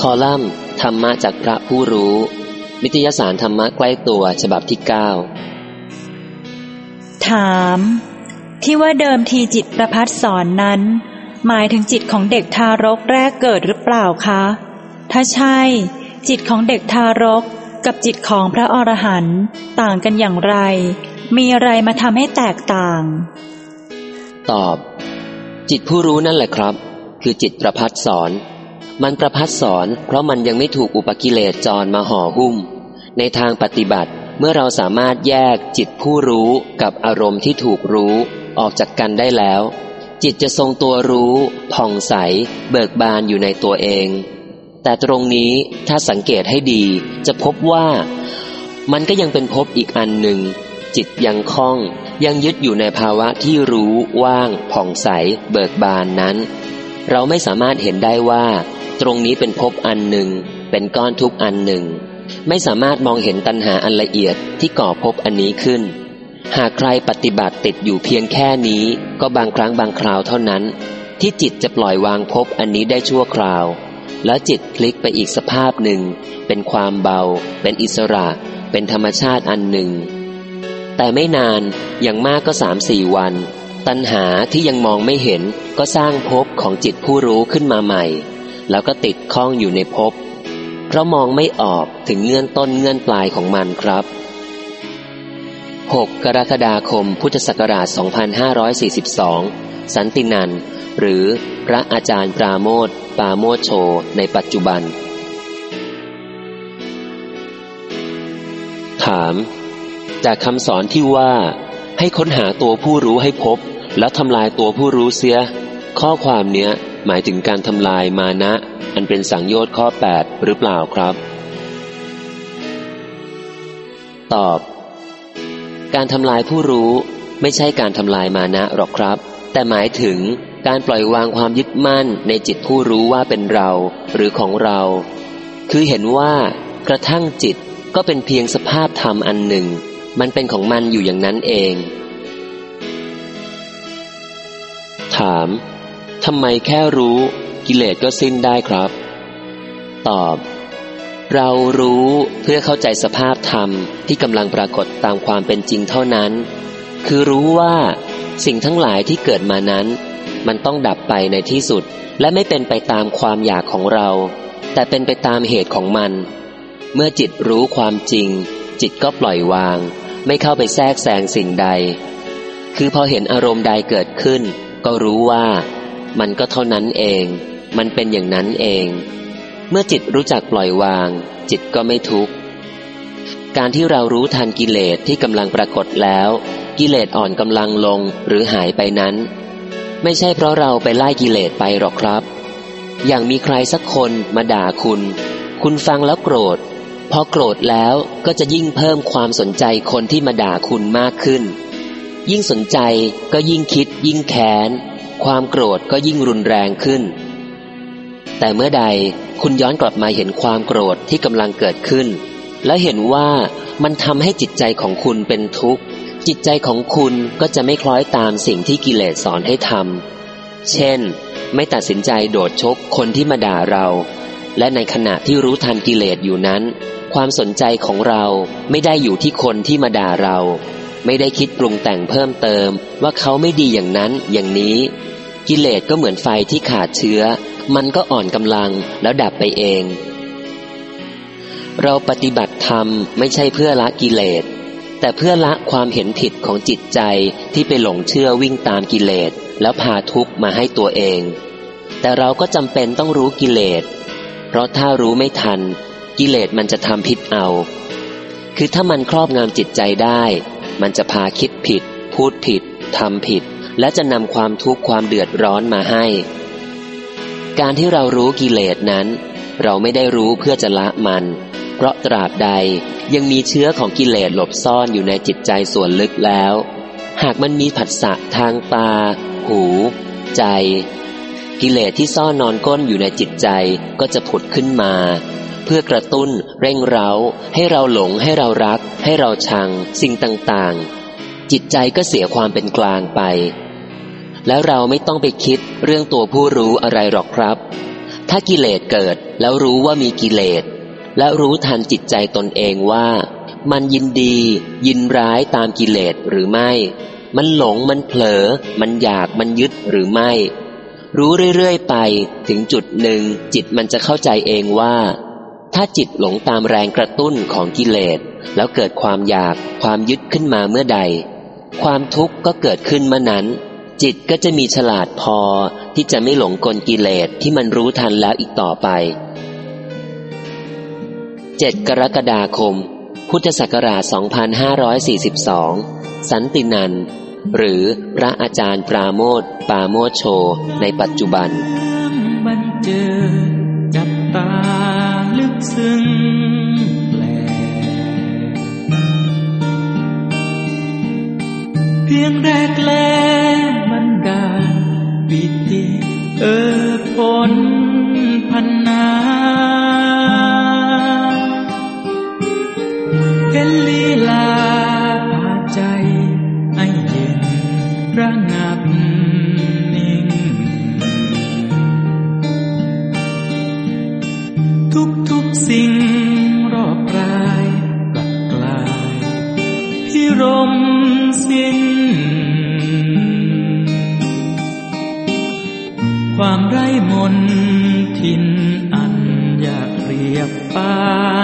คอลัมน์ธรรมะจากพระผู้รู้ นิตยสารธรรมะใกล้ตัวฉบับที่เก้าถาม ที่ว่าเดิมทีจิตประพัดสอนนั้น หมายถึงจิตของเด็กทารกแรกเกิดหรือเปล่าคะ ถ้าใช่ จิตของเด็กทารกกับจิตของพระอรหันต์ต่างกันอย่างไร มีอะไรมาทำให้แตกต่าง ตอบ จิตผู้รู้นั่นแหละครับ คือจิตประพัดสอน มันประพัดสอนเพราะมันยังไม่ถูกอุปกิเลสจรมาห่อหุ้ม ในทางปฏิบัติเมื่อเราสามารถแยกจิตผู้รู้กับอารมณ์ที่ถูกรู้ออกจากกันได้แล้ว จิตจะทรงตัวรู้ผ่องใส เบิกบานอยู่ในตัวเอง แต่ตรงนี้ถ้าสังเกตให้ดีจะพบว่า มันก็ยังเป็นพบอีกอันหนึ่ง จิตยังคล้อง ยังยึดอยู่ในภาวะที่รู้ว่าง ผ่องใส เบิกบานนั้น เราไม่สามารถเห็นได้ว่า ตรงนี้เป็นภพอันหนึ่ง เป็นก้อนทุกอันหนึ่ง ไม่สามารถมองเห็นตัณหาอันละเอียดที่ก่อภพอันนี้ขึ้น หากใครปฏิบัติติดอยู่เพียงแค่นี้ ก็บางครั้งบางคราวเท่านั้น ที่จิตจะปล่อยวางภพอันนี้ได้ชั่วคราว แล้วจิตพลิกไปอีกสภาพหนึ่ง เป็นความเบา เป็นอิสระ เป็นธรรมชาติอันหนึ่ง แต่ไม่นานอย่างมากก็สามสี่วัน ตัณหาที่ยังมองไม่เห็นก็สร้างภพของจิตผู้รู้ขึ้นมาใหม่ แล้วก็ติดข้องอยู่ในภพเพราะมองไม่ออกถึงเงื่อนต้นเงื่อนปลายของมันครับ 6 กรกฎาคมพุทธศักราช 2542 สันตินันหรือพระอาจารย์ปราโมทปาโมทโช ในปัจจุบัน ถาม จากคำสอนที่ว่า ให้ค้นหาตัวผู้รู้ให้พบ แล้วทำลายตัวผู้รู้เสีย ข้อความเนี้ย หมายถึงการทำลายมานะ อันเป็นสังโยชน์ข้อ 8 หรือเปล่าครับ ตอบ การทำลายผู้รู้ไม่ใช่การทำลายมานะหรอกครับ แต่หมายถึงการปล่อยวางความยึดมั่นในจิตผู้รู้ว่าเป็นเราหรือของเรา คือเห็นว่ากระทั่งจิตก็เป็นเพียงสภาพธรรมอันหนึ่ง มันเป็นของมันอยู่อย่างนั้นเอง ถาม ทำไมแค่รู้กิเลสก็สิ้นได้ครับ ตอบ เรารู้เพื่อเข้าใจสภาพธรรมที่กำลังปรากฏตามความเป็นจริงเท่านั้น คือรู้ว่าสิ่งทั้งหลายที่เกิดมานั้น มันต้องดับไปในที่สุด และไม่เป็นไปตามความอยากของเรา แต่เป็นไปตามเหตุของมัน เมื่อจิตรู้ความจริง จิตก็ปล่อยวาง ไม่เข้าไปแทรกแซงสิ่งใด คือพอเห็นอารมณ์ใดเกิดขึ้น ก็รู้ว่า มันก็เท่านั้นเอง มันเป็นอย่างนั้นเอง เมื่อจิตรู้จักปล่อยวาง จิตก็ไม่ทุกข์ การที่เรารู้ทันกิเลสที่กำลังปรากฏแล้ว กิเลสอ่อนกำลังลงหรือหายไปนั้น ไม่ใช่เพราะเราไปไล่กิเลสไปหรอกครับ อย่างมีใครสักคนมาด่าคุณ คุณฟังแล้วโกรธ พอโกรธแล้วก็จะยิ่งเพิ่มความสนใจคนที่มาด่าคุณมากขึ้น ยิ่งสนใจก็ยิ่งคิดยิ่งแค้น ความโกรธก็ยิ่งรุนแรงขึ้น แต่เมื่อใดคุณย้อนกลับมาเห็นความโกรธที่กำลังเกิดขึ้น และเห็นว่ามันทำให้จิตใจของคุณเป็นทุกข์ จิตใจของคุณก็จะไม่คล้อยตามสิ่งที่กิเลสสอนให้ทำเช่น ไม่ตัดสินใจโดดชกคนที่มาด่าเรา และในขณะที่รู้ทันกิเลสอยู่นั้น ความสนใจของเราไม่ได้อยู่ที่คนที่มาด่าเราไม่ได้คิดปรุงแต่งเพิ่มเติมว่าเขาไม่ดีอย่างนั้นอย่างนี้ กิเลสก็เหมือนไฟที่ขาดเชื้อ มันก็อ่อนกำลังแล้วดับไปเอง เราปฏิบัติธรรมไม่ใช่เพื่อละกิเลส แต่เพื่อละความเห็นผิดของจิตใจที่ไปหลงเชื่อวิ่งตามกิเลส แล้วพาทุกข์มาให้ตัวเอง แต่เราก็จำเป็นต้องรู้กิเลส เพราะถ้ารู้ไม่ทัน กิเลสมันจะทำผิดเอา คือถ้ามันครอบงำจิตใจได้ มันจะพาคิดผิด พูดผิดทำผิด และจะนำความทุกข์ความเดือดร้อนมาให้ การที่เรารู้กิเลสนั้น เราไม่ได้รู้เพื่อจะละมัน เพราะตราบใดยังมีเชื้อของกิเลสหลบซ่อนอยู่ในจิตใจส่วนลึกแล้ว หากมันมีผัสสะทางตา หู ใจ กิเลสที่ซ่อนนอนก้นอยู่ในจิตใจก็จะผุดขึ้นมา เพื่อกระตุ้น เร่งเร้า ให้เราหลงให้เรารัก ให้เราชัง สิ่งต่างๆจิตใจก็เสียความเป็นกลางไป แล้วเราไม่ต้องไปคิดเรื่องตัวผู้รู้อะไรหรอกครับ ถ้ากิเลสเกิดแล้วรู้ว่ามีกิเลส และรู้ทันจิตใจตนเองว่า มันยินดี ยินร้ายตามกิเลสหรือไม่ มันหลงมันเผลอ มันอยากมันยึดหรือไม่ รู้เรื่อยๆไปถึงจุดหนึ่ง จิตมันจะเข้าใจเองว่า ถ้าจิตหลงตามแรงกระตุ้นของกิเลส แล้วเกิดความอยากความยึดขึ้นมาเมื่อใด ความทุกข์ก็เกิดขึ้นเมื่อนั้น จิตก็จะมีฉลาดพอที่จะไม่หลงกลกิเลสที่มันรู้ทันแล้วอีกต่อไป 7 กรกฎาคม พุทธศักราช 2542 สันตินัน หรือพระอาจารย์ปราโมทปาโมทโช ในปัจจุบันมันเจอจับตาลึกซึ้งแปลเพียงแรกแล เออผล นทินอันอยากเรียบปา